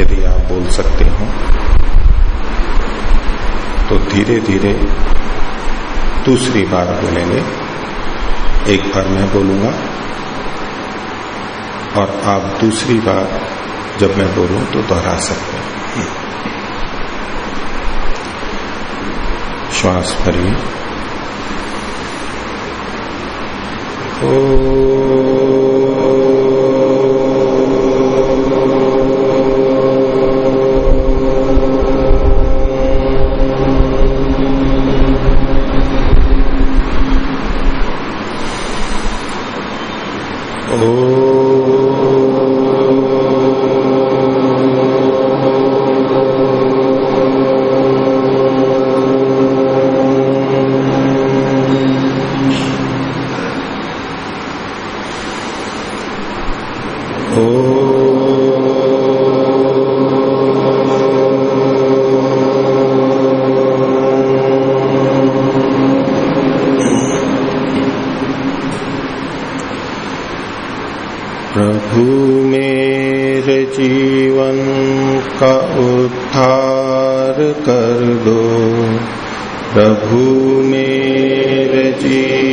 यदि आप बोल सकते हो तो धीरे धीरे दूसरी बार बोलेंगे एक बार मैं बोलूँगा और आप दूसरी बार जब मैं बोलूँ तो दोहरा सकते हैं। श्वास भरिए। ओ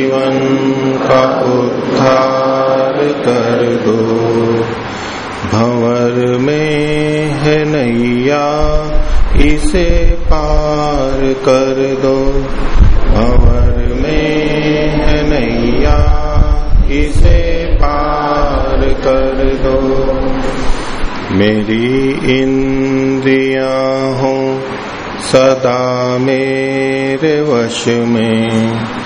जीवन का उद्धार कर दो भंवर में है नैया, इसे पार कर दो भंवर में है नैया, इसे पार कर दो मेरी इंद्रिया हो सदा मेरे वश में।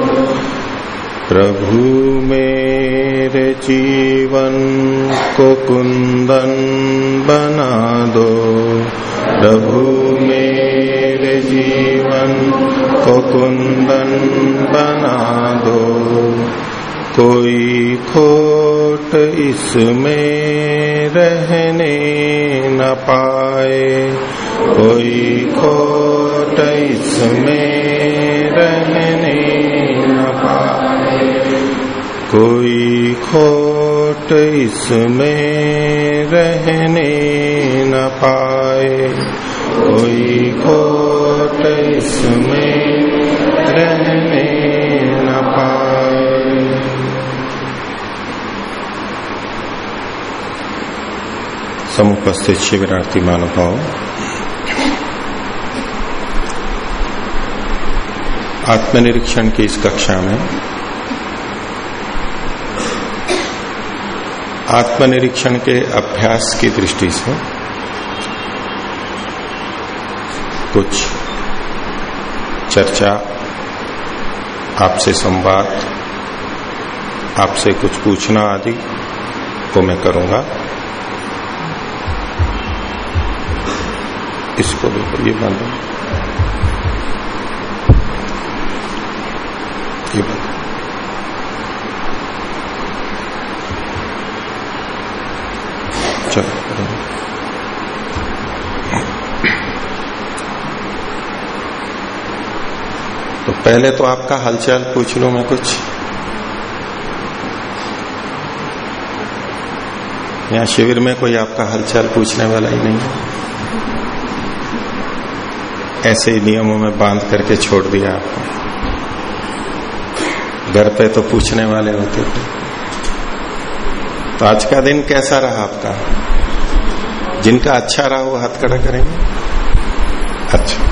प्रभु मेरे जीवन को कुंदन बना दो प्रभु मेरे जीवन को कुंदन बना दो कोई खोट इसमें रहने न पाए। कोई खोट इसमें रहने खोट इसमें रहने न पाए। कोई खोट इसमें रहने न पाए। समुपस्थित शिविरार्थी महानुभाव आत्मनिरीक्षण की इस कक्षा में आत्मनिरीक्षण के अभ्यास की दृष्टि से कुछ चर्चा, आपसे संवाद, आपसे कुछ पूछना आदि को मैं करूँगा। इसको देखो, ये बंद पहले तो आपका हालचाल पूछ लो मैं कुछ। यहाँ शिविर में कोई आपका हलचल पूछने वाला ही नहीं ऐसे ही नियमों में बाँध करके छोड़ दिया आपको घर पे तो पूछने वाले होते थे। तो आज का दिन कैसा रहा आपका? जिनका अच्छा रहा वो हाथ खड़ा करेंगे? अच्छा।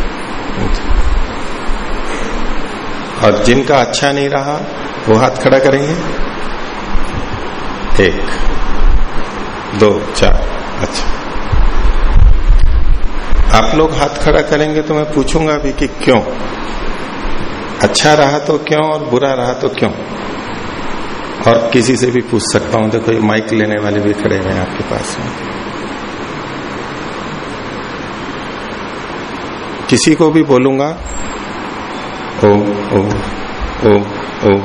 और जिनका अच्छा नहीं रहा, वो हाथ खड़ा करेंगे। एक, दो, चार अच्छा। आप लोग हाथ खड़ा करेंगे तो मैं पूछूँगा भी कि क्यों? अच्छा रहा तो क्यों और बुरा रहा तो क्यों? और किसी से भी पूछ सकता हूँ, देखो माइक लेने वाले भी खड़े हैं आपके पास में। किसी को भी बोलूँगा ओ ओ ओ ओ।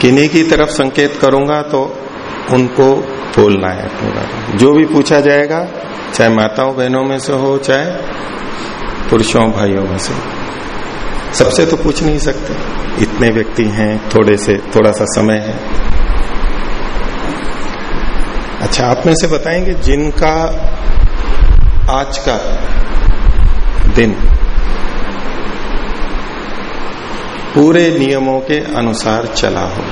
किन्हीं की तरफ़ संकेत करूँगा तो उनको बोलना है अपनी जो भी पूछा जाएगा, चाहे माताओं बहनों में से हो, चाहे पुरुषों, भाइयों में से, सबसे तो पूछ नहीं सकते। इतने व्यक्ति हैं, थोड़े से, थोड़ा सा समय है। अच्छा आप में से बताएँगे जिनका आज का दिन। पूरे नियमों के अनुसार चला हो।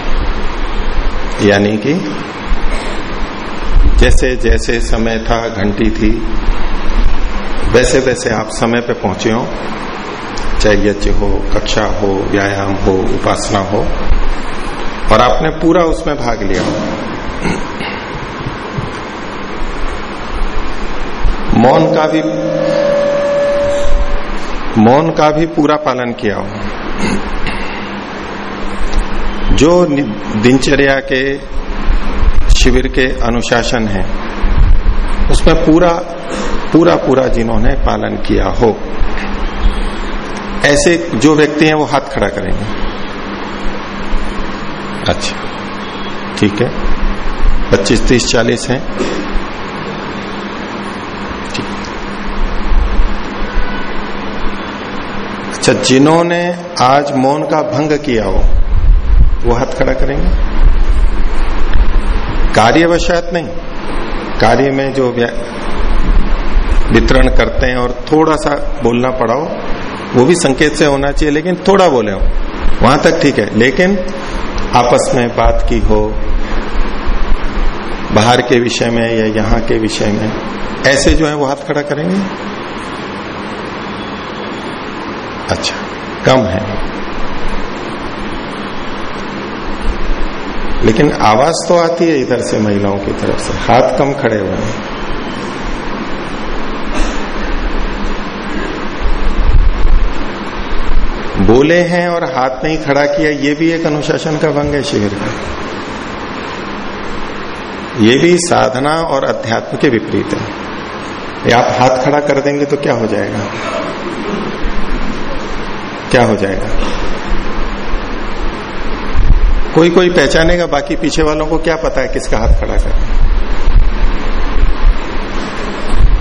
यानी कि जैसे जैसे समय था, घंटी थी, वैसे वैसे आप समय पे पहुँचे हो। चाहे यज्ञ हो, कक्षा हो, व्यायाम हो, उपासना हो, और आपने पूरा उसमें भाग लिया हो। मौन का भी मौन का भी पूरा पालन किया हो। जो दिनचर्या के, शिविर के अनुशासन है, उसमें पूरा पूरा पूरा जिन्होंने पालन किया हो, ऐसे जो व्यक्ति हैं वो हाथ खड़ा करेंगे। अच्छा ठीक है। पच्चीस, तीस, चालीस है। अच्छा जिन्होंने आज मौन का भंग किया हो, वो हाथ खड़ा करेंगे? कार्य कार्यवशात नहीं। कार्य में जो वितरण करते हैं और थोड़ा सा बोलना पड़ा हो, वो भी संकेत से होना चाहिए, लेकिन थोड़ा बोले हो, वहाँ तक ठीक है। लेकिन आपस में बात की हो, बाहर के विषय में या यहाँ के विषय में, ऐसे जो है वो हाथ खड़ा करेंगे? अच्छा कम है। लेकिन आवाज़ तो आती है इधर से महिलाओं की तरफ़ से, हाथ कम खड़े हुए हैं। बोले हैं और हाथ नहीं खड़ा किया, ये भी एक अनुशासन का भंग है शिविर का। ये भी साधना और अध्यात्म के विपरीत है। आप हाथ खड़ा कर देंगे तो क्या हो जाएगा? क्या हो जाएगा? कोई कोई पहचानेगा बाकी पीछे वालों को क्या पता है किसका हाथ खड़ा कर?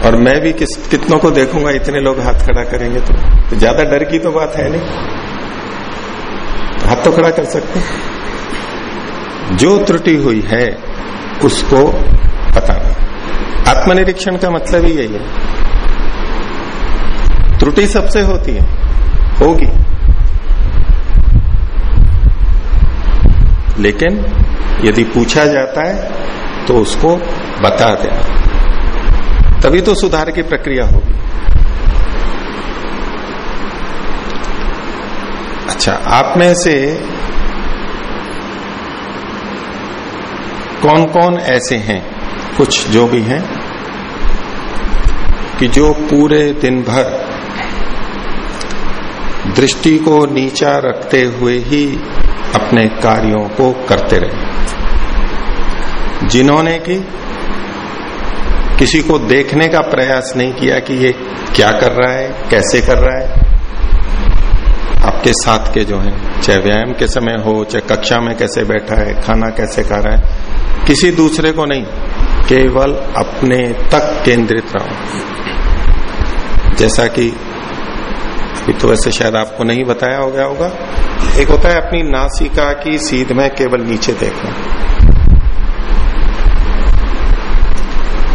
और मैं भी किस कितनों को देखूँगा इतने लोग हाथ खड़ा करेंगे तो, तो ज़्यादा डर की तो बात है नहीं। तो हाथ तो खड़ा कर सकते जो त्रुटि हुई है उसको बताना। आत्मनिरीक्षण का मतलब ही यही है। त्रुटि सबसे होती है होगी। लेकिन यदि पूछा जाता है तो उसको बता देना तभी तो सुधार की प्रक्रिया होगी अच्छा आप में से कौन कौन ऐसे हैं? कुछ जो भी हैं, कि जो पूरे दिन भर दृष्टि को नीचा रखते हुए ही अपने कार्यों को करते रहे। जिन्होंने की किसी को देखने का प्रयास नहीं किया कि ये क्या कर रहा है, कैसे कर रहा है, आपके साथ के जो हैं, चाहे व्यायाम के समय हो, चाहे कक्षा में कैसे बैठा है, खाना कैसे खा रहा है, किसी दूसरे को नहीं, केवल अपने तक केंद्रित रहो। जैसा कि अभी तो वैसे शायद आपको नहीं बताया हो गया होगा एक होता है अपनी नासिका की सीध में केवल नीचे देखना।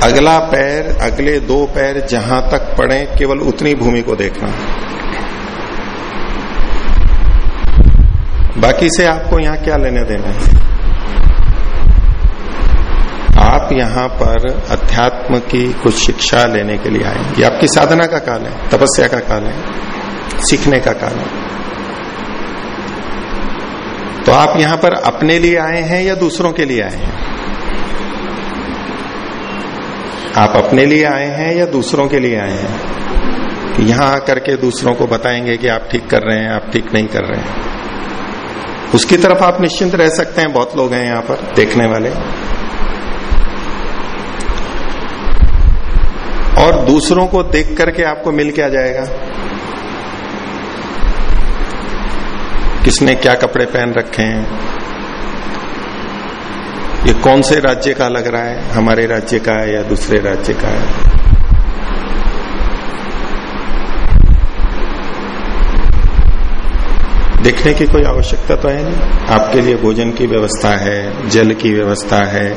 अगला पैर, अगले दो पैर जहाँ तक पड़े, केवल उतनी भूमि को देखना। बाकी से आपको यहाँ क्या लेने देना है? आप यहाँ पर अध्यात्म की कुछ शिक्षा लेने के लिए आए। ये आपकी साधना का काल है, तपस्या का काल है, सीखने का काल है। तो आप यहाँ पर अपने लिए आए हैं या दूसरों के लिए आए हैं? आप अपने लिए आए हैं या दूसरों के लिए आए हैं? यहाँ आकर के दूसरों को बताएँगे कि आप ठीक कर रहे हैं, आप ठीक नहीं कर रहे हैं। उसकी तरफ़ आप निश्चिंत रह सकते हैं, बहुत लोग हैं यहाँ पर, देखने वाले। और दूसरों को देख करके आपको मिल क्या जाएगा? किसने क्या कपड़े पहन रखे हैं? ये कौन से राज्य का लग रहा है? हमारे राज्य का है या दूसरे राज्य का है? देखने की कोई आवश्यकता तो है नहीं। आपके लिए भोजन की व्यवस्था है, जल की व्यवस्था है,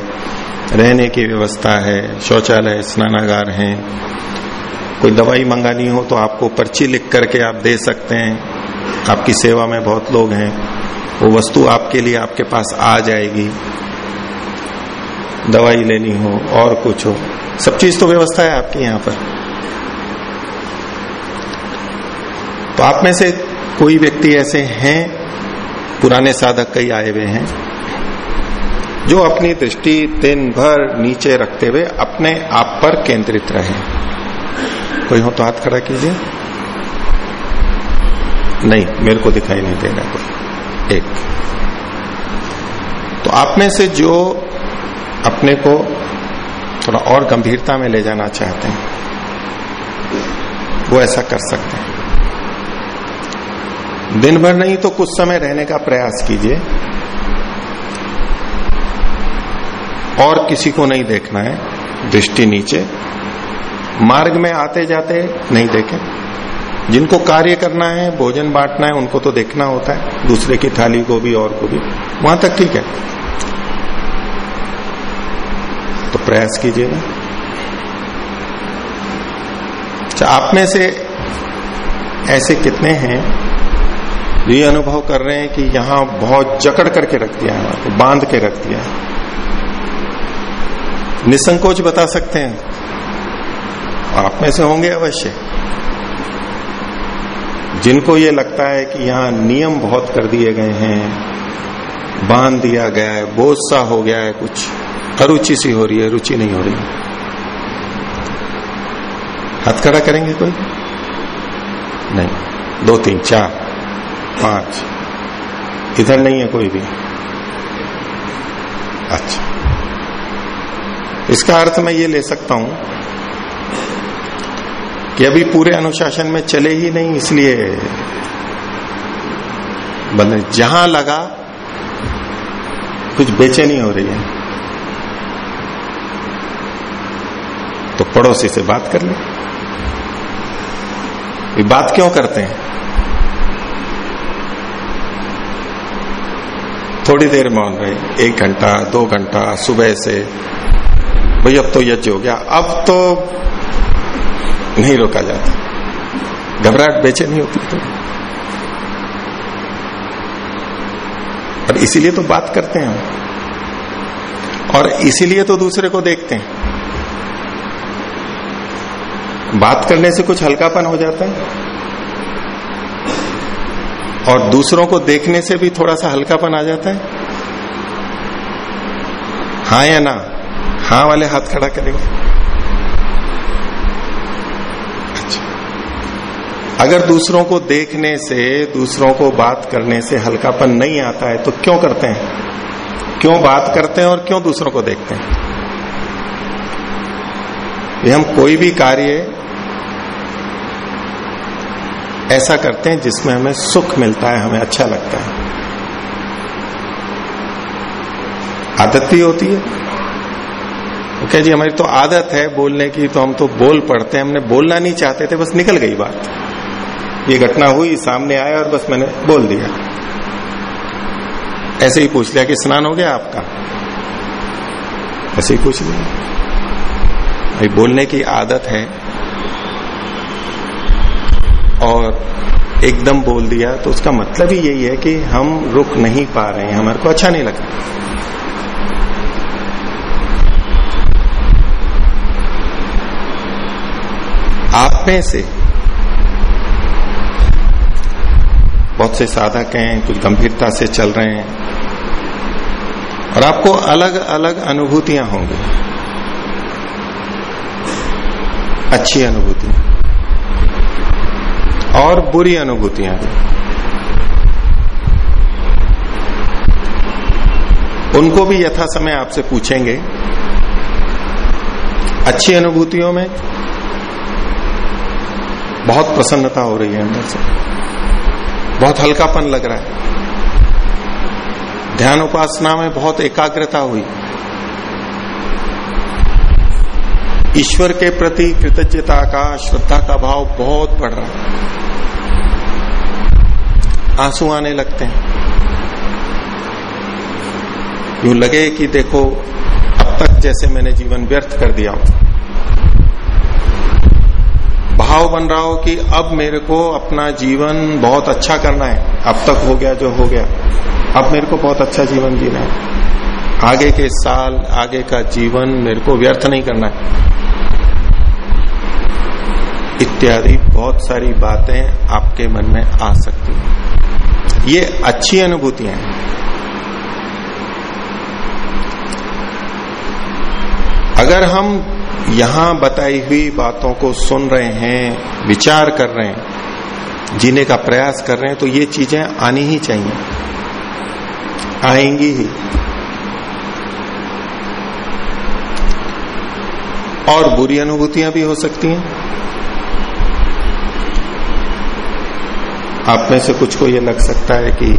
रहने की व्यवस्था है, शौचालय, स्नानागार है। कोई दवाई मंगानी हो तो आपको पर्ची लिख करके आप दे सकते हैं। आपकी सेवा में बहुत लोग हैं। वो वस्तु आपके लिए आपके पास आ जाएगी। दवाई लेनी हो और कुछ हो। सब चीज़ तो व्यवस्था है आपकी यहाँ पर। तो आप में से कोई व्यक्ति ऐसे हैं, पुराने साधक कई आए हुए हैं, जो अपनी दृष्टि दिन भर नीचे रखते हुए अपने आप पर केंद्रित रहे। कोई हो तो हाथ खड़ा कीजिए। नहीं, मेरे को दिखाई नहीं दे रहा कोई। एक। तो आप में से जो अपने को थोड़ा और गंभीरता में ले जाना चाहते हैं, वो ऐसा कर सकते हैं। दिन भर नहीं तो कुछ समय रहने का प्रयास कीजिए। और किसी को नहीं देखना है, दृष्टि नीचे। मार्ग में आते जाते नहीं देखें। जिनको कार्य करना है, भोजन बांटना है, उनको तो देखना होता है, दूसरे की थाली को भी और को भी वहाँ तक ठीक है। तो प्रयास कीजिएगा अच्छा आप में से ऐसे कितने हैं ये अनुभव कर रहे हैं कि यहाँ बहुत जकड़ करके रख दिया है आपको बाँध के रख दिया है। निसंकोच बता सकते हैं। आप में से होंगे अवश्य। जिनको ये लगता है कि यहाँ नियम बहुत कर दिए गए हैं, बाँध दिया गया है बोझ सा हो गया है कुछ, अरुचि सी हो रही है, रुचि नहीं हो रही। हाथ खड़ा करेंगे कोई? नहीं। दो तीन, चार, पाँच। इधर नहीं है कोई भी। अच्छा। इसका अर्थ मैं ये ले सकता हूँ कि अभी पूरे अनुशासन में चले ही नहीं, इसलिए बंद जहाँ लगा, कुछ बेचैनी हो रही है। तो पड़ोसी से बात कर ले। बात क्यों करते हैं? थोड़ी देर मौन रहे एक घंटा, दो घंटा, सुबह से, भाई अब तो यज्ञ हो गया, अब तो नहीं रोका जाता। घबराहट बेचे नहीं होती तो। और इसीलिए तो बात करते हैं हम। और इसीलिए तो दूसरे को देखते हैं। बात करने से कुछ हल्कापन हो जाता है। और दूसरों को देखने से भी थोड़ा सा हल्कापन आ जाता है। हाँ या ना? हाँ वाले हाथ खड़ा करेंगे। अगर दूसरों को देखने से, दूसरों को बात करने से हल्कापन नहीं आता है तो क्यों करते हैं? क्यों बात करते हैं और क्यों दूसरों को देखते हैं? ये हम कोई भी कार्य ऐसा करते हैं जिसमें हमें सुख मिलता है, हमें अच्छा लगता है। आदत भी होती है। ओके जी, हमारी तो आदत है बोलने की तो हम तो बोल पड़ते हैं। हमने बोलना नहीं चाहते थे, बस निकल गई बात। ये घटना हुई, सामने आया और बस मैंने बोल दिया। ऐसे ही पूछ लिया कि स्नान हो गया आपका? ऐसे ही पूछ लिया। भाई, बोलने की आदत है। और एकदम बोल दिया तो उसका मतलब ही यही है कि हम रुक नहीं पा रहे हैं। हमारे को अच्छा नहीं लगता। आप में से बहुत से साधक हैं, कुछ गंभीरता से चल रहे हैं। और आपको अलग अलग अनुभूतियाँ होंगी। अच्छी अनुभूतियाँ और बुरी अनुभूतियाँ। भी उनको भी यथा समय आपसे पूछेंगे। अच्छी अनुभूतियों में बहुत प्रसन्नता हो रही है अंदर से। बहुत हल्कापन लग रहा है। ध्यान उपासना में बहुत एकाग्रता हुई। ईश्वर के प्रति कृतज्ञता का, श्रद्धा का भाव बहुत बढ़ रहा है। आँसू आने लगते हैं। यूँ लगे कि देखो, अब तक जैसे मैंने जीवन व्यर्थ कर दिया भाव बन रहा हो कि अब मेरे को अपना जीवन बहुत अच्छा करना है। अब तक हो गया जो हो गया। अब मेरे को बहुत अच्छा जीवन जीना है। आगे के साल, आगे का जीवन मेरे को व्यर्थ नहीं करना है। इत्यादि बहुत सारी बातें आपके मन में आ सकती हैं। ये अच्छी अनुभूतियाँ हैं। अगर हम यहाँ बताई हुई बातों को सुन रहे हैं, विचार कर रहे हैं, जीने का प्रयास कर रहे हैं तो ये चीज़ें आनी ही चाहिए। आएँगी ही। और बुरी अनुभूतियाँ भी हो सकती हैं। आप में से कुछ को ये लग सकता है कि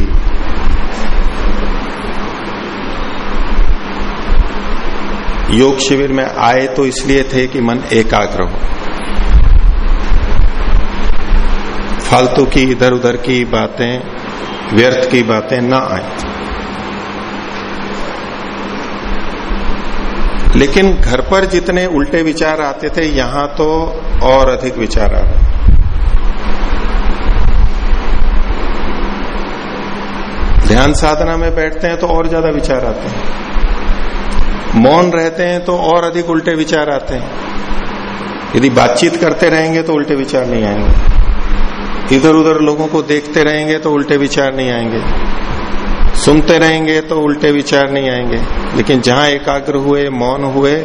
योग शिविर में आए तो इसलिए थे कि मन एकाग्र हो। फालतू की इधर उधर की बातें, व्यर्थ की बातें ना आए। लेकिन घर पर जितने उल्टे विचार आते थे, यहाँ तो और अधिक विचार आ रहे। ध्यान साधना में बैठते हैं तो और ज़्यादा विचार आते हैं। मौन रहते हैं तो और अधिक उल्टे विचार आते हैं। यदि बातचीत करते रहेंगे तो उल्टे विचार नहीं आएँगे। इधर उधर लोगों को देखते रहेंगे तो उल्टे विचार नहीं आएँगे। सुनते रहेंगे तो उल्टे विचार नहीं आएँगे। लेकिन जहाँ एकाग्र हुए, मौन हुए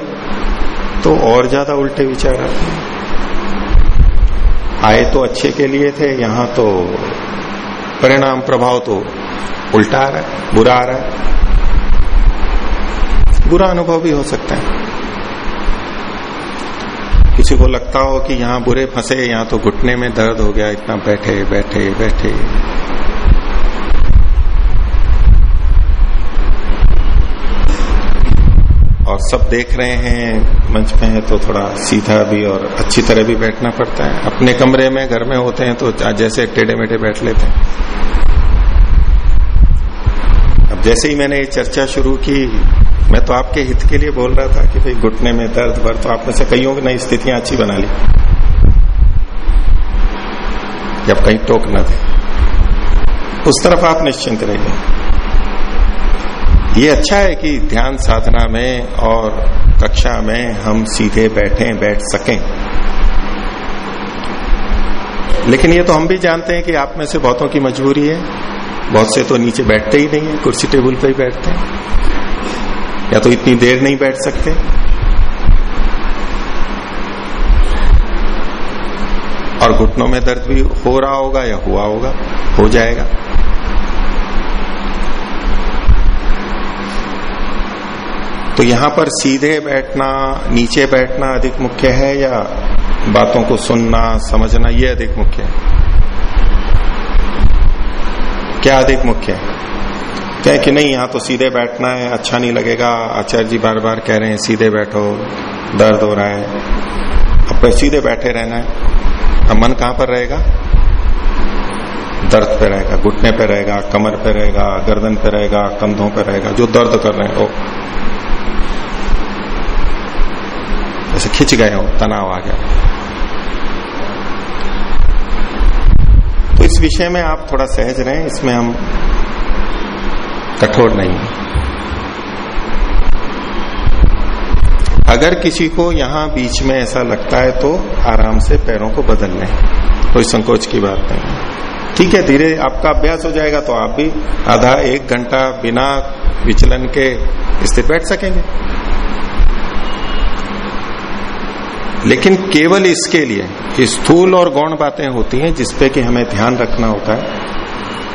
तो और ज़्यादा उल्टे विचार आते हैं। आए तो अच्छे के लिए थे, यहाँ तो परिणाम प्रभाव तो उल्टा आ रहा है, बुरा आ रहा है। बुरा अनुभव भी हो सकता है। किसी को लगता हो कि यहाँ बुरे फंसे, यहाँ तो घुटने में दर्द हो गया, इतना बैठे बैठे बैठे। और सब देख रहे हैं, मंच पे है तो थोड़ा सीधा भी और अच्छी तरह भी बैठना पड़ता है। अपने कमरे में घर में होते हैं तो जैसे टेढ़े मेढ़े बैठ लेते हैं। अब जैसे ही मैंने ये चर्चा शुरू की मैं तो आपके हित के लिए बोल रहा था कि भाई घुटने में दर्द भर तो आप में से कईयों की नई स्थितियाँ अच्छी बना ली। जब कहीं टोक न दे। उस तरफ़ आप निश्चिंत रहिए ये अच्छा है कि ध्यान साधना में और कक्षा में हम सीधे बैठे, बैठ सकें। लेकिन ये तो हम भी जानते हैं कि आप में से बहुतों की मजबूरी है। बहुत से तो नीचे बैठते ही नहीं है, कुर्सी टेबल पर ही बैठते हैं। या तो इतनी देर नहीं बैठ सकते? और घुटनों में दर्द भी हो रहा होगा या हुआ होगा? हो जाएगा। तो यहाँ पर सीधे बैठना, नीचे बैठना अधिक मुख्य है या बातों को सुनना, समझना यह अधिक मुख्य है? क्या अधिक मुख्य है? कहे कि नहीं, यहाँ तो सीधे बैठना है अच्छा नहीं लगेगा। आचार्य जी बार बार कह रहे हैं, सीधे बैठो, दर्द हो रहा है। अब सीधे बैठे रहना है। अब मन कहाँ पर रहेगा? दर्द पे रहेगा, घुटने पे रहेगा, कमर पे रहेगा, गर्दन पे रहेगा, कंधों पे रहेगा, जो दर्द कर रहे हैं जैसे खिंच गए हो, तनाव आ गया। तो इस विषय में आप थोड़ा सहज रहें, इसमें हम कठोर नहीं। है अगर किसी को यहाँ बीच में ऐसा लगता है तो आराम से पैरों को बदल लें, कोई संकोच की बात नहीं। है ठीक है, धीरे आपका अभ्यास हो जाएगा तो आप भी आधा एक घंटा बिना विचलन के स्थित बैठ सकेंगे। लेकिन केवल इसके लिए कि स्थूल और गौण बातें होती हैं जिसपे कि हमें ध्यान रखना होता है।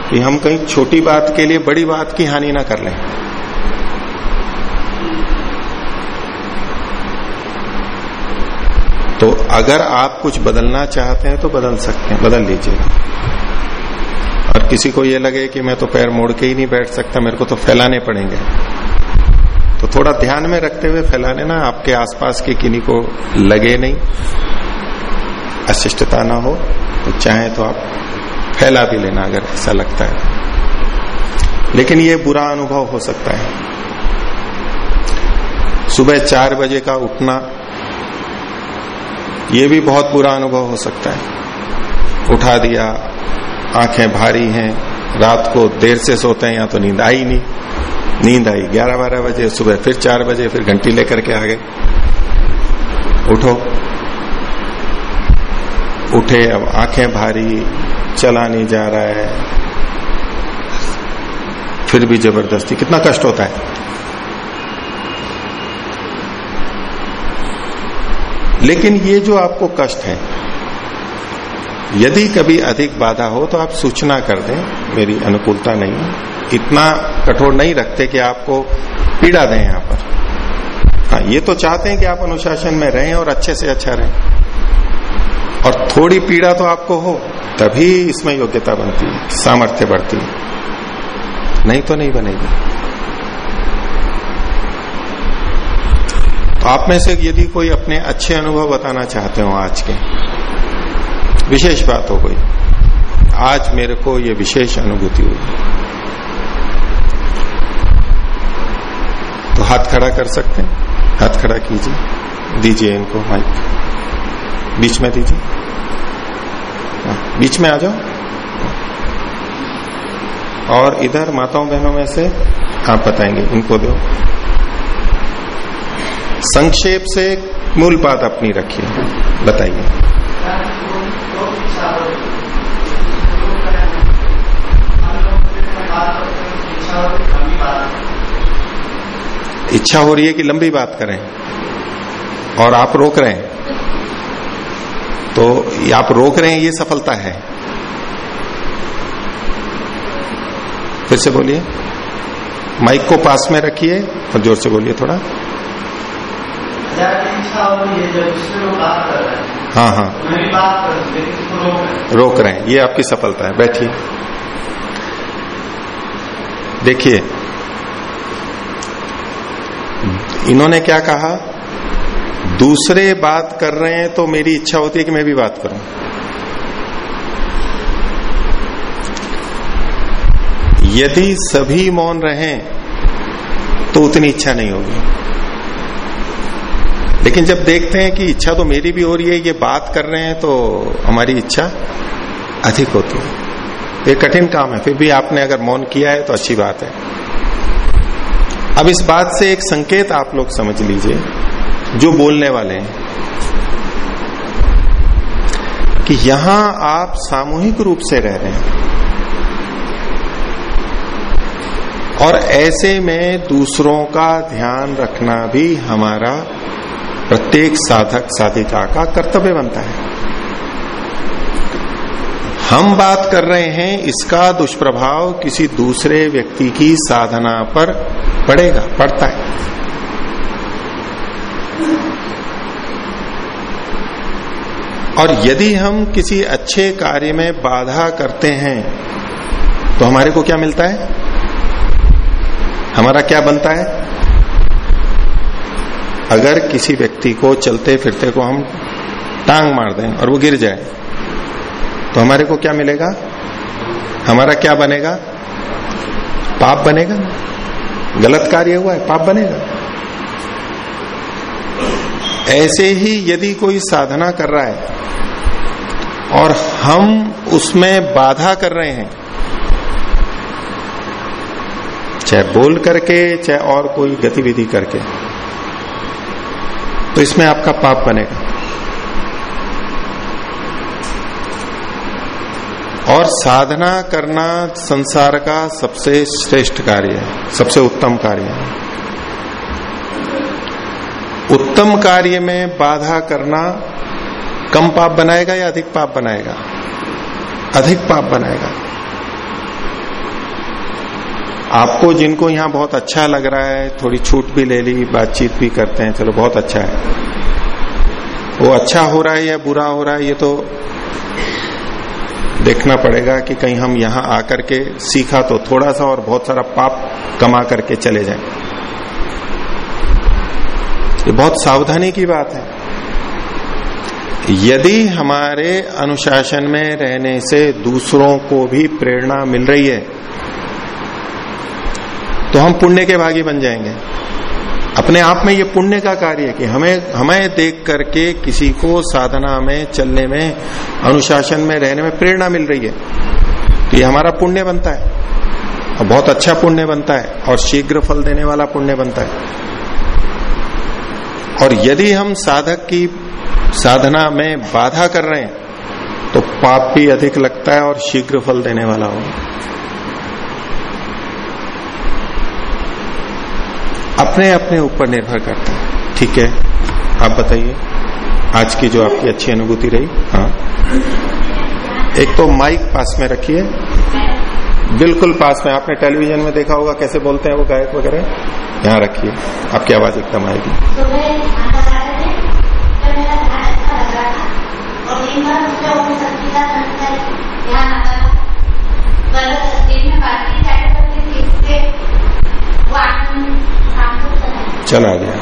कि हम कहीं छोटी बात के लिए, बड़ी बात की हानि ना कर लें। तो अगर आप कुछ बदलना चाहते हैं तो बदल सकते हैं, बदल लीजिए। और किसी को ये लगे कि मैं तो पैर मोड़ के ही नहीं बैठ सकता, मेरे को तो फैलाने पड़ेंगे। तो थोड़ा ध्यान में रखते हुए फैलाने ना, आपके आसपास के किन्हीं को लगे नहीं, अशिष्टता ना हो तो चाहे तो आप फैला भी लेना अगर ऐसा लगता है। लेकिन ये बुरा अनुभव हो सकता है। सुबह चार बजे का उठना, ये भी बहुत बुरा अनुभव हो सकता है। उठा दिया, आँखें भारी हैं, रात को देर से सोते हैं, या तो नींद आई नहीं। नींद आई, ग्यारह बारह बजे, सुबह फिर चार बजे, फिर घंटी लेकर के आ गए। उठो। उठे, अब आँखें भारी चला नहीं जा रहा है। फिर भी ज़बरदस्ती, कितना कष्ट होता है। लेकिन ये जो आपको कष्ट है, यदि कभी अधिक बाधा हो तो आप सूचना कर दें, मेरी अनुकूलता नहीं इतना कठोर नहीं रखते कि आपको पीड़ा दें यहाँ पर। हाँ ये तो चाहते हैं कि आप अनुशासन में रहें और अच्छे से अच्छा रहें। और थोड़ी पीड़ा तो आपको हो, तभी इसमें योग्यता बनती है, सामर्थ्य बढ़ती है। नहीं तो नहीं बनेगी। तो आप में से यदि कोई अपने अच्छे अनुभव बताना चाहते हो आज के, विशेष बात हो कोई, आज मेरे को ये विशेष अनुभूति हुई। तो हाथ खड़ा कर सकते हैं? हाथ खड़ा कीजिए, दीजिए इनको माइक। बीच में दीजिए। हाँ, बीच में आ जाओ। और इधर माताओं बहनों में से आप बताएँगे इनको दो। संक्षेप से मूल बात अपनी रखिए बताइए। इच्छा हो रही है कि लंबी बात करें और आप रोक रहे हैं। तो आप रोक रहे हैं, ये सफलता है। फिर से बोलिए। माइक को पास में रखिए, और ज़ोर से बोलिए थोड़ा। हाँ हाँ। रोक रहे हैं, ये आपकी सफलता है। बैठिए। देखिए, इन्होंने क्या कहा? दूसरे बात कर रहे हैं तो मेरी इच्छा होती है कि मैं भी बात करूँ। यदि सभी मौन रहें तो उतनी इच्छा नहीं होगी। लेकिन जब देखते हैं कि इच्छा तो मेरी भी हो रही है, ये बात कर रहे हैं तो हमारी इच्छा अधिक होती है। ये कठिन काम है, फिर भी आपने अगर मौन किया है तो अच्छी बात है। अब इस बात से एक संकेत आप लोग समझ लीजिए जो बोलने वाले हैं, कि यहाँ आप सामूहिक रूप से रह रहे हैं। और ऐसे में दूसरों का ध्यान रखना भी हमारा प्रत्येक साधक, साधिका का कर्तव्य बनता है। हम बात कर रहे हैं, इसका दुष्प्रभाव किसी दूसरे व्यक्ति की साधना पर पड़ेगा, पड़ता है। और यदि हम किसी अच्छे कार्य में बाधा करते हैं तो हमारे को क्या मिलता है? हमारा क्या बनता है? अगर किसी व्यक्ति को चलते फिरते को हम टांग मार दें और वो गिर जाए तो हमारे को क्या मिलेगा? हमारा क्या बनेगा? पाप बनेगा। गलत कार्य हुआ है, पाप बनेगा। ऐसे ही यदि कोई साधना कर रहा है और हम उसमें बाधा कर रहे हैं, चाहे बोल करके, चाहे और कोई गतिविधि करके तो इसमें आपका पाप बनेगा। और साधना करना संसार का सबसे श्रेष्ठ कार्य है, सबसे उत्तम कार्य है। उत्तम कार्य में बाधा करना कम पाप बनाएगा या अधिक पाप बनाएगा? अधिक पाप बनाएगा। आपको, जिनको यहाँ बहुत अच्छा लग रहा है, थोड़ी छूट भी ले ली, बातचीत भी करते हैं, चलो बहुत अच्छा है। वो अच्छा हो रहा है या बुरा हो रहा है, ये तो देखना पड़ेगा कि कहीं हम यहाँ आकर के सीखा तो थोड़ा सा और बहुत सारा पाप कमा करके चले जाए। ये बहुत सावधानी की बात है यदि हमारे अनुशासन में रहने से दूसरों को भी प्रेरणा मिल रही है तो हम पुण्य के भागी बन जाएँगे। अपने आप में ये पुण्य का कार्य है कि हमें हमें देख करके किसी को साधना में, चलने में, अनुशासन में रहने में प्रेरणा मिल रही है तो ये हमारा पुण्य बनता है। और बहुत अच्छा पुण्य बनता है और शीघ्र फल देने वाला पुण्य बनता है। और यदि हम साधक की साधना में बाधा कर रहे हैं तो पाप भी अधिक लगता है और शीघ्र फल देने वाला होगा। अपने अपने ऊपर निर्भर करता है। ठीक है? आप बताइए। आज की जो आपकी अच्छी अनुभूति रही हाँ। एक तो माइक पास में रखिए। बिल्कुल पास में। आपने टेलीविज़न में देखा होगा कैसे बोलते हैं वो गायक वगैरह। यहाँ रखिए आपकी आवाज़ एकदम आएगी। चला गया।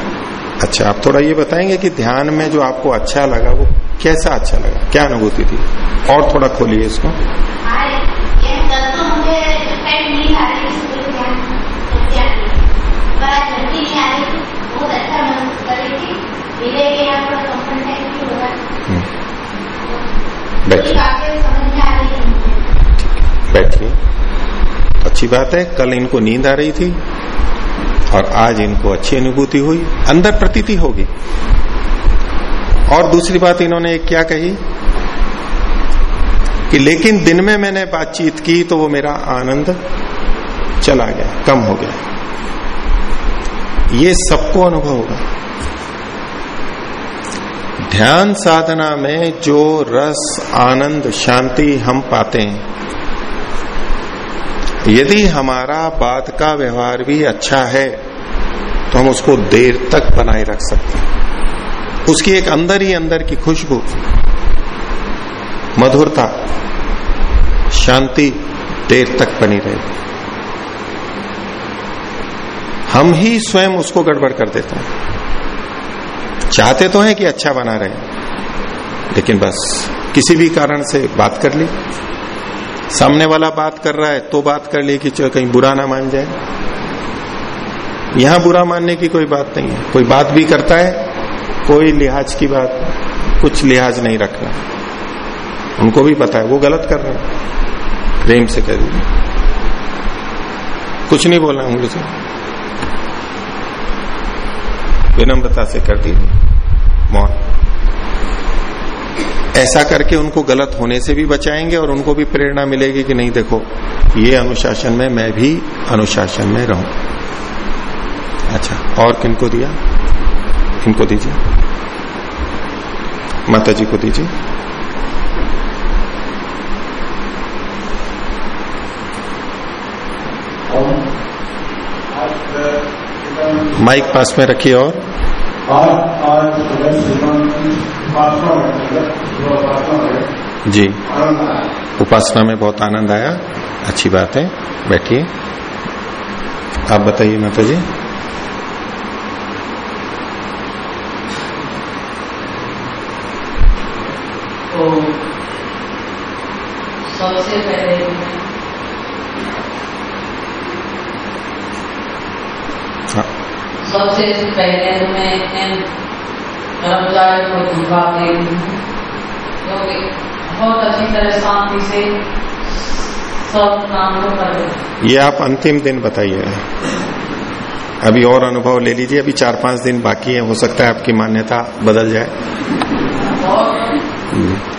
अच्छा आप थोड़ा ये बताएँगे कि ध्यान में जो आपको अच्छा लगा वो कैसा अच्छा लगा? क्या अनुभूति थी? और थोड़ा खोलिए इसको। बैठिए। अच्छी बात है, कल इनको नींद आ रही थी और आज इनको अच्छी अनुभूति हुई, अंदर प्रतीति होगी। और दूसरी बात इन्होंने क्या कही कि लेकिन दिन में मैंने बातचीत की तो वो मेरा आनंद चला गया, कम हो गया। ये सबको अनुभव होगा। ध्यान साधना में जो रस, आनंद, शांति हम पाते हैं। यदि हमारा बात का व्यवहार भी अच्छा है तो हम उसको देर तक बनाए रख सकते हैं। उसकी एक अंदर ही अंदर की खुशबू, मधुरता, शांति देर तक बनी रहेगी हम ही स्वयं उसको गड़बड़ कर देते हैं। चाहते तो हैं कि अच्छा बना रहे। लेकिन बस किसी भी कारण से बात कर ली। सामने वाला बात कर रहा है तो बात कर ली कि कहीं बुरा ना मान जाए। यहाँ बुरा मानने की कोई बात नहीं है। कोई बात भी करता है, कोई लिहाज की बात, कुछ लिहाज नहीं रखना उनको भी पता है, वो गलत कर रहे हैं। प्रेम से कह दीजिए। कुछ नहीं बोलना उंगली से विनम्रता से कर दीजिए। मौन ऐसा करके उनको गलत होने से भी बचाएँगे और उनको भी प्रेरणा मिलेगी कि नहीं देखो, ये अनुशासन में, मैं भी अनुशासन में रहूँ। अच्छा और किनको दिया? किनको दीजिए? माता जी को दीजिए। माइक पास में रखिए और। आज आज जी उपासना में बहुत आनंद आया। अच्छी बात है। बैठिए। आप बताइए माता जी तो सबसे पहले सबसे पहले तो मैं इन कर्मचारियों को धन्यवाद दे रही हूँ क्योंकि बहुत अच्छी तरह शांति से सब काम को कर रहे ये आप अंतिम दिन बताइए। अभी और अनुभव ले लीजिए। अभी चार पाँच दिन बाकी है। हो सकता है आपकी मान्यता बदल जाए।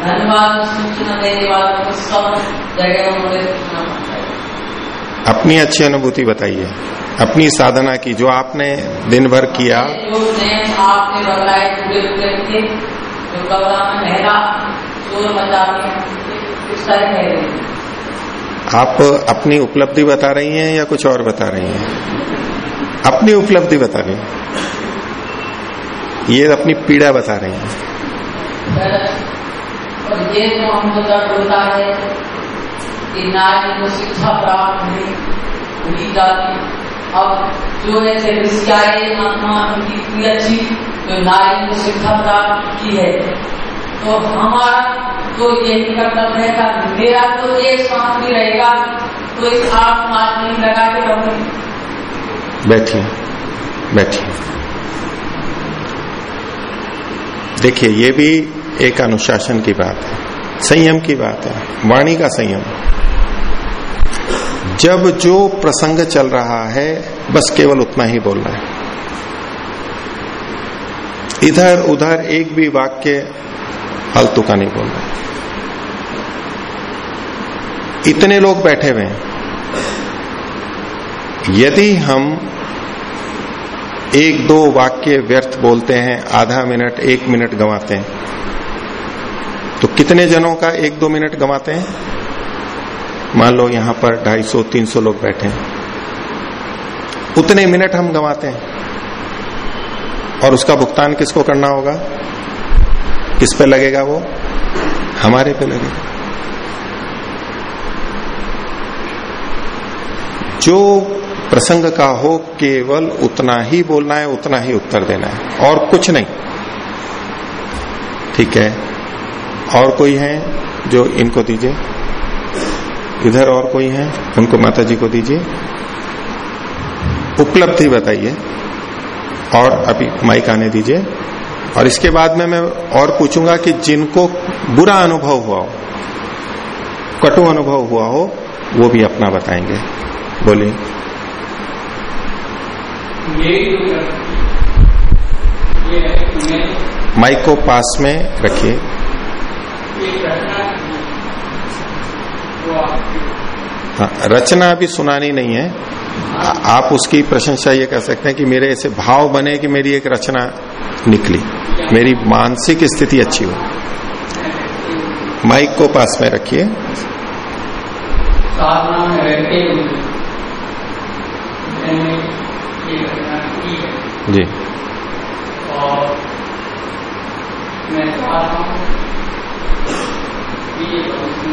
धन्यवाद। सूचना देने वालों को सब जगह अपनी अच्छी अनुभूति बताइए। अपनी साधना की जो आपने दिन भर किया आपने बताए आप अपनी उपलब्धि बता रही हैं या कुछ और बता रही हैं? अपनी उपलब्धि बता रही हैं। ये अपनी पीड़ा बता रही हैं। ये जो हमको दर्द होता है कि नारी को शिक्षा प्राप्त नहीं की जाती अब जो ऐसे ऋषियाए महात्मा उनकी इतनी अच्छी जो नारी को शिक्षा प्राप्त की है तो हमारा तो यही कर्तव्य है का मेरा तो एक सांस भी रहेगा तो इस आठ मास नहीं लगा के रहूँगी बैठिए बैठिए देखिए, ये भी एक अनुशासन की बात है, संयम की बात है, वाणी का संयम। जब जो प्रसंग चल रहा है, बस केवल उतना ही बोलना है। इधर उधर एक भी वाक्य फालतू का नहीं बोलना है। इतने लोग बैठे हुए हैं। यदि हम एक दो वाक्य व्यर्थ बोलते हैं, आधा मिनट, एक मिनट गंवाते हैं तो कितने जनों का एक दो मिनट गंवाते हैं? मान लो यहाँ पर ढाई सौ, तीन सौ लोग बैठे हैं। उतने मिनट हम गंवाते हैं। और उसका भुगतान किसको करना होगा? किस पे लगेगा वो? हमारे पे लगेगा। जो प्रसंग का हो, केवल उतना ही बोलना है, उतना ही उत्तर देना है। और कुछ नहीं। ठीक है? और कोई है जो इनको दीजिए? इधर और कोई है? उनको माता जी को दीजिए। उपलब्धि बताइए। और अभी माइक आने दीजिए। और इसके बाद में मैं और पूछूँगा कि जिनको बुरा अनुभव हुआ हो कटु अनुभव हुआ हो वो भी अपना बताएँगे। बोलिए। माइक को पास में रखिए। हाँ, रचना अभी सुनानी नहीं है। आप उसकी प्रशंसा ये कर सकते हैं कि मेरे ऐसे भाव बने कि मेरी एक रचना निकली। मेरी मानसिक स्थिति अच्छी हो। माइक को पास में रखिए। जी। और मैं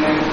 हूँ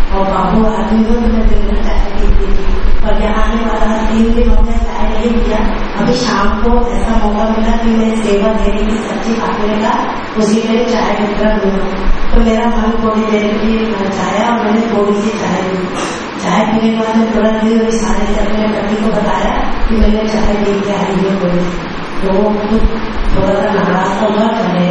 और बाबू आदमी को मैं चाय पीती थी और यहाँ आने वाला तीन दिन हो गए चाय नहीं किया अभी शाम को ऐसा मौका मिला कि मैं सेवा देने की सब्ज़ी काटने का उसी में चाय वितरण हुआ तो मेरा मन थोड़ी देर के लिए चाया और मैंने थोड़ी सी चाय दी चाय पीने के बाद में थोड़ा देर हुई सारे अपने पति को बताया कि मैंने चाय दे के आई है थोड़ी तो थोड़ा सा नाराज़ होगा चले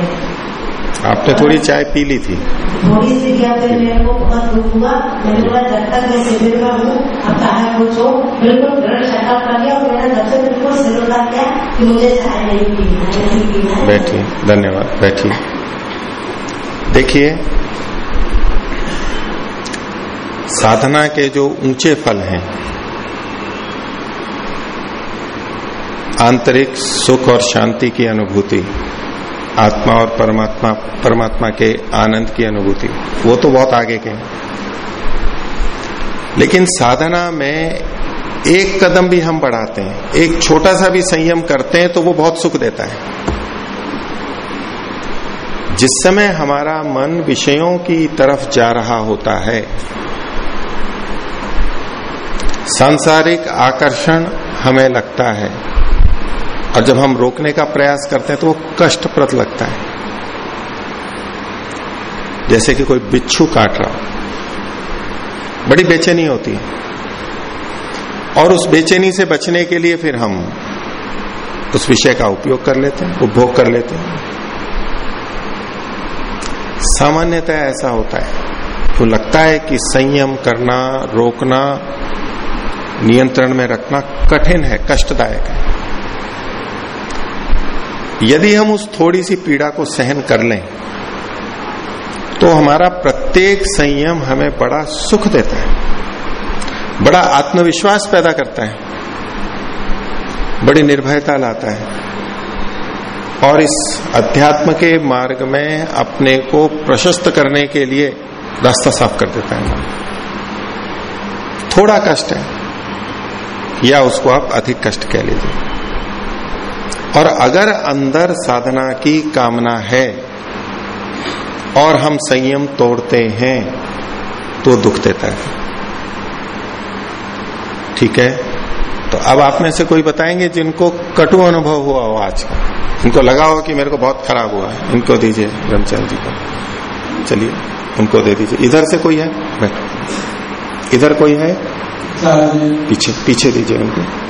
आपने थोड़ी चाय पी ली थी। थोड़ी सी क्या मेरे को बहुत दुख हुआ। मैंने बोला जब तक मैं शिविर में हूँ। अब चाहे कुछ हो बिल्कुल दृढ़ शटअप कर लिया और मैंने जब से बिल्कुल शिविर कर दिया कि मुझे चाय नहीं पीना नहीं पीना बैठिए धन्यवाद बैठिए। देखिए साधना के जो ऊँचे फल हैं आंतरिक सुख और शांति की अनुभूति आत्मा और परमात्मा परमात्मा के आनंद की अनुभूति। वो तो बहुत आगे के हैं। लेकिन साधना में एक कदम भी हम बढ़ाते हैं, एक छोटा सा भी संयम करते हैं तो वो बहुत सुख देता है। जिस समय हमारा मन विषयों की तरफ़ जा रहा होता है, सांसारिक आकर्षण हमें लगता है। और जब हम रोकने का प्रयास करते हैं तो वो कष्टप्रद लगता है। जैसे कि कोई बिच्छू काट रहा बड़ी बेचैनी होती है। और उस बेचैनी से बचने के लिए फिर हम उस विषय का उपयोग कर लेते हैं, उपभोग कर लेते हैं। सामान्यतः ऐसा होता है। तो लगता है कि संयम करना, रोकना, नियंत्रण में रखना कठिन है, कष्टदायक है। यदि हम उस थोड़ी सी पीड़ा को सहन कर लें तो हमारा प्रत्येक संयम हमें बड़ा सुख देता है, बड़ा आत्मविश्वास पैदा करता है, बड़ी निर्भयता लाता है, और इस अध्यात्म के मार्ग में अपने को प्रशस्त करने के लिए रास्ता साफ़ कर देता है। थोड़ा कष्ट है, या उसको आप अधिक कष्ट कह लीजिए। और अगर अंदर साधना की कामना है और हम संयम तोड़ते हैं तो दुख देता है। ठीक है? तो अब आप में से कोई बताएँगे जिनको कटु अनुभव हुआ हो आज का। इनको लगा हो कि मेरे को बहुत खराब हुआ है। इनको दीजिए ब्रह्मचारी जी को। चलिए उनको दे दीजिए। इधर से कोई है? इधर कोई है? पीछे पीछे दीजिए उनको।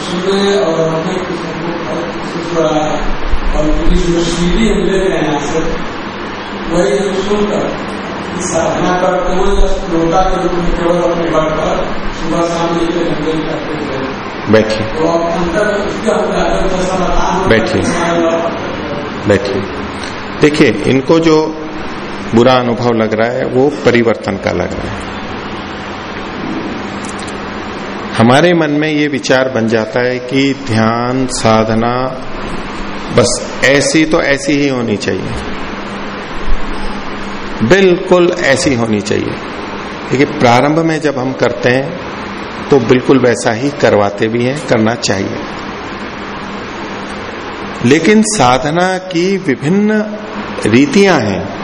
उसमें और हमें और जो सीढ़ी हम हैं यहाँ से वही हम सुनकर साधना श्रोता के रूप में केवल अपने घर पर सुबह शाम एक करते थे। बैठिए। तो अब अंतर उसका हो बताना बैठिए। बैठिए। देखिए इनको जो बुरा अनुभव लग रहा है वो परिवर्तन का लग रहा है। हमारे मन में ये विचार बन जाता है कि ध्यान, साधना, बस ऐसी तो ऐसी ही होनी चाहिए। बिल्कुल ऐसी होनी चाहिए। देखिए, प्रारंभ में जब हम करते हैं तो बिल्कुल वैसा ही करवाते भी हैं, करना चाहिए। लेकिन साधना की विभिन्न रीतियाँ हैं।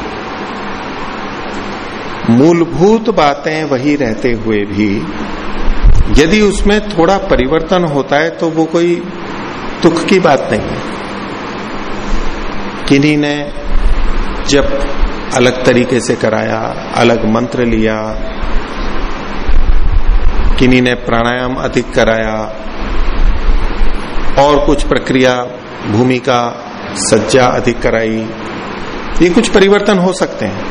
मूलभूत बातें वही रहते हुए भी यदि उसमें थोड़ा परिवर्तन होता है तो वो कोई दुख की बात नहीं है। किन्हीं ने जब अलग तरीके से कराया, अलग मंत्र लिया, किन्हीं ने प्राणायाम अधिक कराया, और कुछ प्रक्रिया भूमिका सज्जा अधिक कराई, ये कुछ परिवर्तन हो सकते हैं।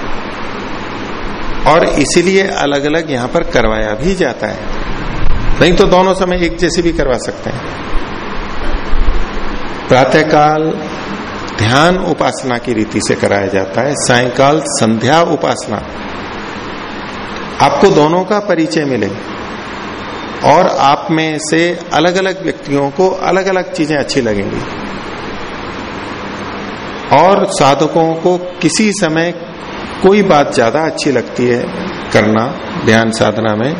और इसीलिए अलग अलग यहाँ पर करवाया भी जाता है। नहीं तो दोनों समय एक जैसे भी करवा सकते हैं। प्रातःकाल ध्यान उपासना की रीति से कराया जाता है, सायकाल संध्या उपासना। आपको दोनों का परिचय मिले और आप में से अलग अलग व्यक्तियों को अलग अलग चीज़ें अच्छी लगेंगी। और साधकों को किसी समय कोई बात ज़्यादा अच्छी लगती है करना, ध्यान साधना में,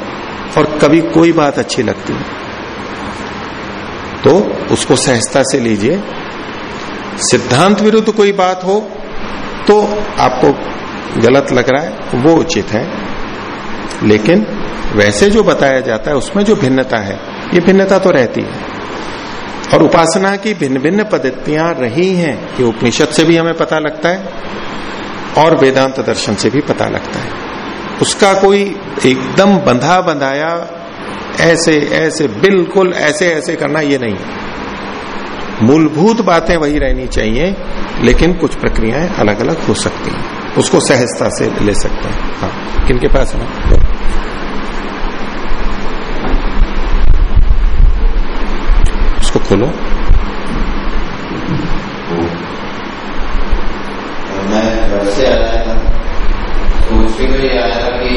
और कभी कोई बात अच्छी लगती है। तो उसको सहजता से लीजिए। सिद्धांत विरुद्ध कोई बात हो तो आपको गलत लग रहा है, वो उचित है। लेकिन वैसे जो बताया जाता है, उसमें जो भिन्नता है, ये भिन्नता तो रहती है। और उपासना की भिन्न भिन्न पद्धतियाँ रही हैं, ये उपनिषद से भी हमें पता लगता है। और वेदांत दर्शन से भी पता लगता है। उसका कोई एकदम बंधा बंधाया, ऐसे ऐसे, बिल्कुल ऐसे ऐसे करना ये नहीं मूलभूत बातें वही रहनी चाहिए, लेकिन कुछ प्रक्रियाएँ अलग अलग हो सकती हैं। उसको सहजता से ले सकते हैं। हाँ किनके पास है? उसको खोलो। फ़िक्र ये आया था कि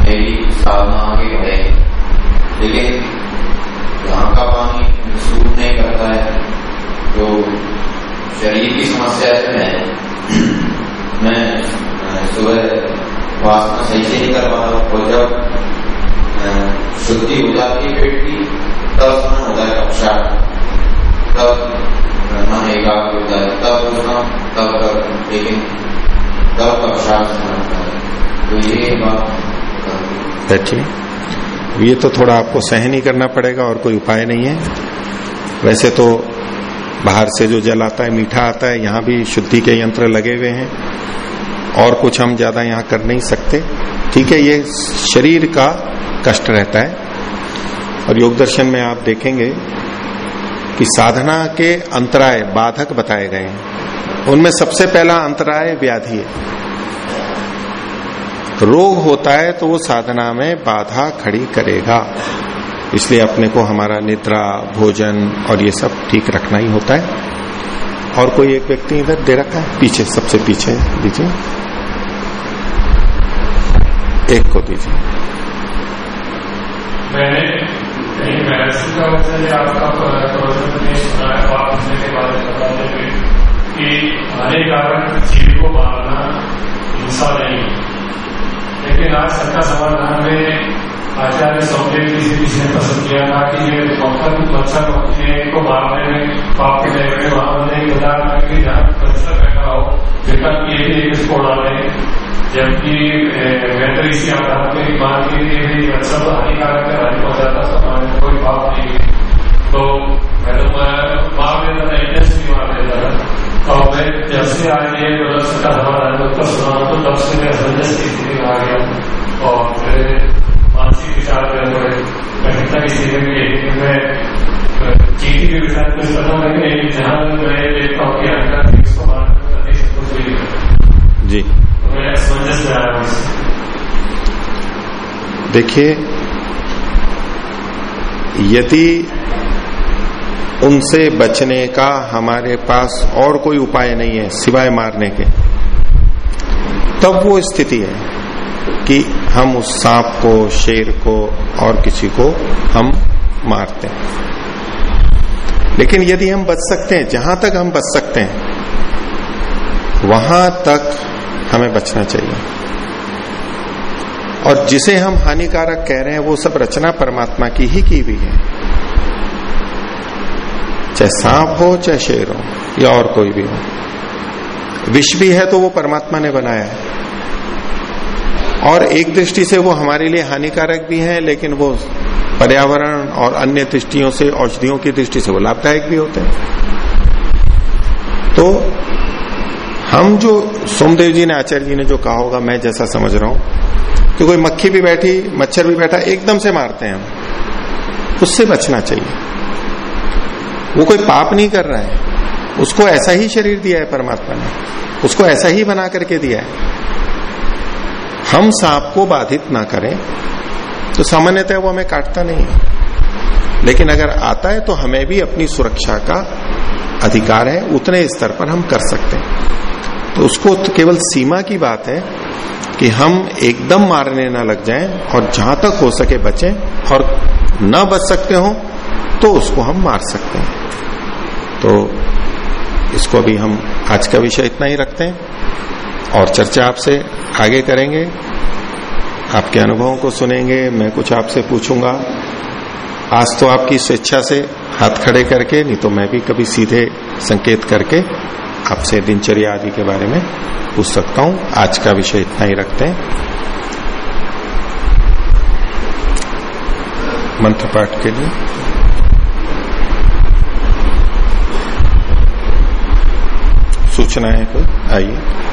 मेरी साधना आगे बढ़े लेकिन यहाँ का पानी सूट नहीं करता है तो शरीर की समस्या से मैं मैं सुबह वासना सही से नहीं कर पाता और जब शुद्धि हो जाती है पेट की तब न होता है कक्षा तब मन एकाग्र होता है, तब उठना, तब, लेकिन, तब कक्षा बैठिए। ये तो थोड़ा आपको सहन ही करना पड़ेगा और कोई उपाय नहीं है। वैसे तो बाहर से जो जल आता है, मीठा आता है, यहाँ भी शुद्धि के यंत्र लगे हुए हैं और कुछ हम ज़्यादा यहाँ कर नहीं सकते। ठीक है, ये शरीर का कष्ट रहता है। और योग दर्शन में आप देखेंगे कि साधना के अंतराय बाधक बताए गए हैं। उनमें सबसे पहला अंतराय व्याधि है। रोग होता है तो वो साधना में बाधा खड़ी करेगा। इसलिए अपने को हमारा निद्रा, भोजन और ये सब ठीक रखना ही होता है। और कोई एक व्यक्ति इधर दे रखा है? पीछे, सबसे पीछे दीजिए। एक को दीजिए। मैंने कहीं महर्षि आपका सुना है। आप के बारे में बताते हुए कि हानिकारक जीव को मारना हिंसा नहीं लेकिन आज सत्ता समाधान में आचार्य जी से किसी ने पसंद किया था कि ये मक्खन मच्छर को मारने में, पाप के जाएँगे वहाँ ने बताया कि जहाँ मच्छर बैठा हो, विकल्प ये भी एक इसको डाले, जबकि मैं तो इसी आधार पर मान के लिए भी मच्छर तो हानिकारक है, हानि पहुंचाता समाज में कोई पाप नहीं है। तो मैं तो मार देता था इंडस्ट्री मार देता था। और मैं जब से आज ये व्यवस्था हमारा तो सुना तो तब से मैं संजय की स्थिति में आ गया और फिर मानसिक विचार कठिनता की स्थिति में यही मैं चीटी के विचार कुछ जहाँ मैं देखता हूँ कि मानने भी जी। तो मैं असमंजस में आ रहा हूँ। देखिए यदि उनसे बचने का हमारे पास और कोई उपाय नहीं है, सिवाय मारने के। तब वो स्थिति है कि हम उस सांप को, शेर को और किसी को हम मारते हैं। लेकिन यदि हम बच सकते हैं, जहाँ तक हम बच सकते हैं, वहाँ तक हमें बचना चाहिए। और जिसे हम हानिकारक कह रहे हैं, वो सब रचना परमात्मा की ही की हुई है। चाहे सांप हो, चाहे शेर हो, या और कोई भी हो। विष भी है तो वो परमात्मा ने बनाया है। और एक दृष्टि से वो हमारे लिए हानिकारक भी है, लेकिन वो पर्यावरण और अन्य दृष्टियों से, औषधियों की दृष्टि से वो लाभदायक भी होते हैं। तो हम जो सोमदेव जी ने, आचार्य जी ने जो कहा होगा, मैं जैसा समझ रहा हूँ कि कोई मक्खी भी बैठी, मच्छर भी बैठा, एकदम से मारते हैं हम। उससे बचना चाहिए। वो कोई पाप नहीं कर रहा है। उसको ऐसा ही शरीर दिया है परमात्मा ने। उसको ऐसा ही बना करके दिया है। हम सांप को बाधित ना करें तो सामान्यतः वो हमें काटता नहीं है। लेकिन अगर आता है तो हमें भी अपनी सुरक्षा का अधिकार है, उतने स्तर पर हम कर सकते हैं। तो उसको तो केवल सीमा की बात है कि हम एकदम मारने ना लग जाएँ और जहाँ तक हो सके बचें और न बच सकते हो तो उसको हम मार सकते हैं। तो इसको अभी हम आज का विषय इतना ही रखते हैं और चर्चा आपसे आगे करेंगे। आपके अनुभवों को सुनेंगे, मैं कुछ आपसे पूछूँगा। आज तो आपकी स्वेच्छा से हाथ खड़े करके, नहीं तो मैं भी कभी सीधे संकेत करके आपसे दिनचर्या आदि के बारे में पूछ सकता हूँ। आज का विषय इतना ही रखते हैं। मंत्र पाठ के लिए। सूचना है कोई? आइए।